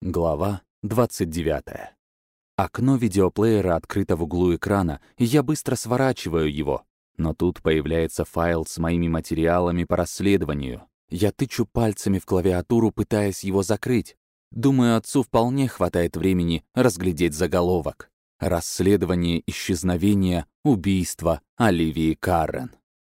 Глава 29. Окно видеоплеера открыто в углу экрана, и я быстро сворачиваю его. Но тут появляется файл с моими материалами по расследованию. Я тычу пальцами в клавиатуру, пытаясь его закрыть. Думаю, отцу вполне хватает времени разглядеть заголовок. Расследование исчезновения, убийства Оливии Каррен.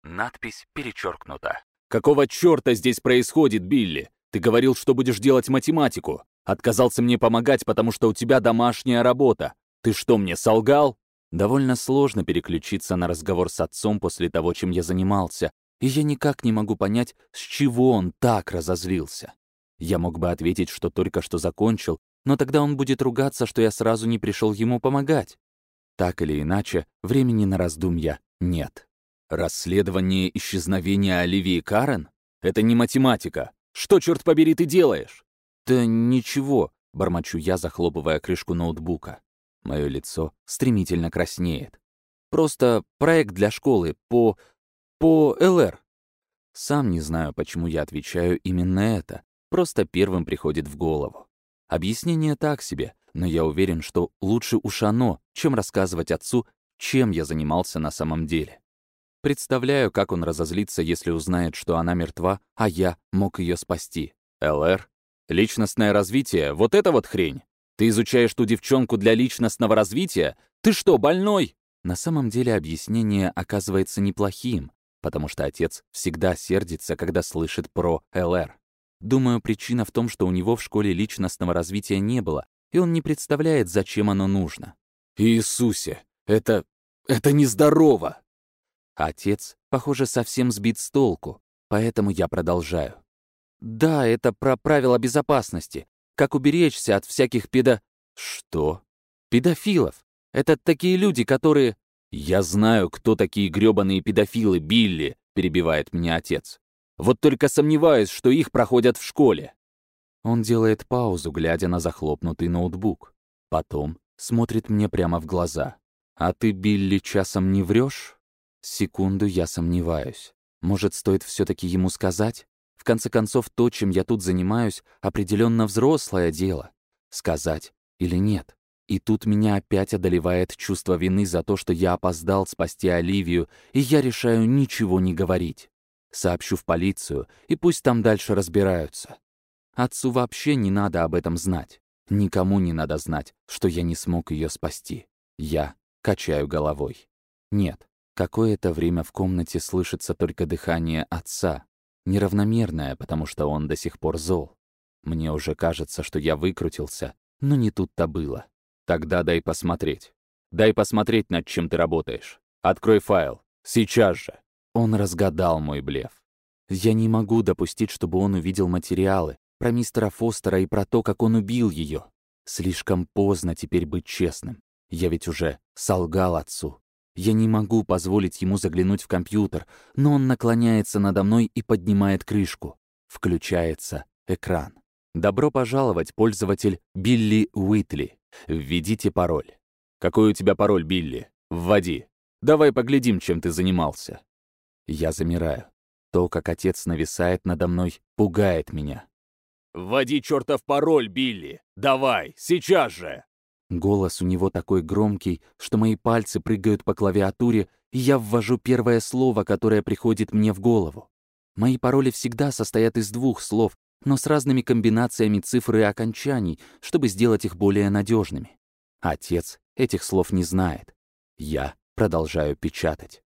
Надпись перечеркнута. «Какого чёрта здесь происходит, Билли? Ты говорил, что будешь делать математику. Отказался мне помогать, потому что у тебя домашняя работа. Ты что, мне солгал?» Довольно сложно переключиться на разговор с отцом после того, чем я занимался, и я никак не могу понять, с чего он так разозлился. Я мог бы ответить, что только что закончил, но тогда он будет ругаться, что я сразу не пришел ему помогать. Так или иначе, времени на раздумья нет. Расследование исчезновения Оливии Карен? Это не математика. Что, черт побери, ты делаешь? «Да ничего», — бормочу я, захлопывая крышку ноутбука. Мое лицо стремительно краснеет. «Просто проект для школы по... по ЛР». Сам не знаю, почему я отвечаю именно это. Просто первым приходит в голову. Объяснение так себе, но я уверен, что лучше уж оно, чем рассказывать отцу, чем я занимался на самом деле. Представляю, как он разозлится, если узнает, что она мертва, а я мог ее спасти. ЛР Личностное развитие — вот это вот хрень. Ты изучаешь ту девчонку для личностного развития? Ты что, больной? На самом деле объяснение оказывается неплохим, потому что отец всегда сердится, когда слышит про ЛР. Думаю, причина в том, что у него в школе личностного развития не было, и он не представляет, зачем оно нужно. «Иисусе, это... это нездорово!» Отец, похоже, совсем сбит с толку, поэтому я продолжаю. Да, это про правила безопасности. Как уберечься от всяких педо... Что? Педофилов. Это такие люди, которые... Я знаю, кто такие грёбаные педофилы, Билли, перебивает меня отец. Вот только сомневаюсь, что их проходят в школе. Он делает паузу, глядя на захлопнутый ноутбук. Потом смотрит мне прямо в глаза. «А ты, Билли, часом не врешь? Секунду я сомневаюсь. Может, стоит все таки ему сказать? Конце концов, то, чем я тут занимаюсь, определенно взрослое дело. Сказать или нет. И тут меня опять одолевает чувство вины за то, что я опоздал спасти Оливию, и я решаю ничего не говорить. Сообщу в полицию, и пусть там дальше разбираются. Отцу вообще не надо об этом знать. Никому не надо знать, что я не смог ее спасти. Я качаю головой. Нет, какое-то время в комнате слышится только дыхание отца, неравномерная, потому что он до сих пор зол. Мне уже кажется, что я выкрутился, но не тут-то было. Тогда дай посмотреть. Дай посмотреть, над чем ты работаешь. Открой файл. Сейчас же. Он разгадал мой блеф. Я не могу допустить, чтобы он увидел материалы про мистера Фостера и про то, как он убил ее. Слишком поздно теперь быть честным. Я ведь уже солгал отцу. Я не могу позволить ему заглянуть в компьютер, но он наклоняется надо мной и поднимает крышку. Включается экран. Добро пожаловать, пользователь Билли Уитли. Введите пароль. Какой у тебя пароль, Билли? Вводи. Давай поглядим, чем ты занимался. Я замираю. То, как отец нависает надо мной, пугает меня. «Вводи чертов пароль, Билли! Давай, сейчас же!» Голос у него такой громкий, что мои пальцы прыгают по клавиатуре, и я ввожу первое слово, которое приходит мне в голову. Мои пароли всегда состоят из двух слов, но с разными комбинациями цифр и окончаний, чтобы сделать их более надежными. Отец этих слов не знает. Я продолжаю печатать.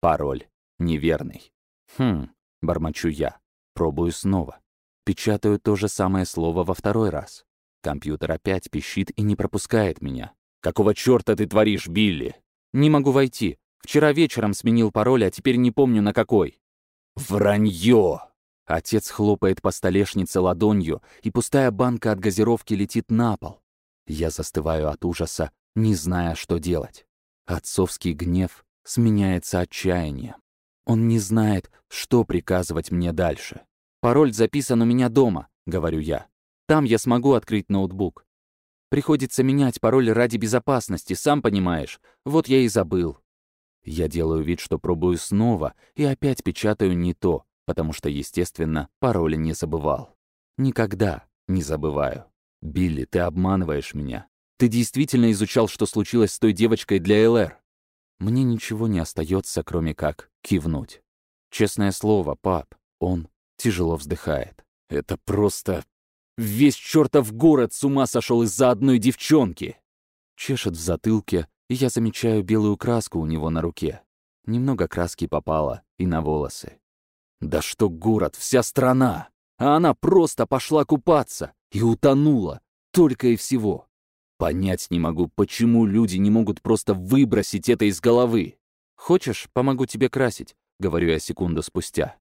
Пароль неверный. Хм, бормочу я. Пробую снова. Печатаю то же самое слово во второй раз. Компьютер опять пищит и не пропускает меня. «Какого чёрта ты творишь, Билли?» «Не могу войти. Вчера вечером сменил пароль, а теперь не помню на какой». «Вранье!» Отец хлопает по столешнице ладонью, и пустая банка от газировки летит на пол. Я застываю от ужаса, не зная, что делать. Отцовский гнев сменяется отчаянием. Он не знает, что приказывать мне дальше. «Пароль записан у меня дома», — говорю я. Там я смогу открыть ноутбук. Приходится менять пароль ради безопасности, сам понимаешь. Вот я и забыл. Я делаю вид, что пробую снова, и опять печатаю не то, потому что, естественно, пароля не забывал. Никогда не забываю. «Билли, ты обманываешь меня. Ты действительно изучал, что случилось с той девочкой для ЛР?» Мне ничего не остается, кроме как кивнуть. Честное слово, пап, он тяжело вздыхает. «Это просто... Весь чертов город с ума сошел из-за одной девчонки!» Чешет в затылке, и я замечаю белую краску у него на руке. Немного краски попало и на волосы. «Да что город, вся страна! А она просто пошла купаться и утонула, только и всего. Понять не могу, почему люди не могут просто выбросить это из головы. Хочешь, помогу тебе красить?» — говорю я секунду спустя.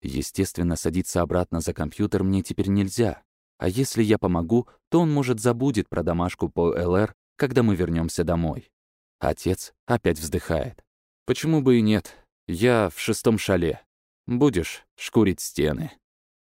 Естественно, садиться обратно за компьютер мне теперь нельзя. А если я помогу, то он, может, забудет про домашку по ЛР, когда мы вернемся домой. Отец опять вздыхает. Почему бы и нет? Я в шестом шале. Будешь шкурить стены.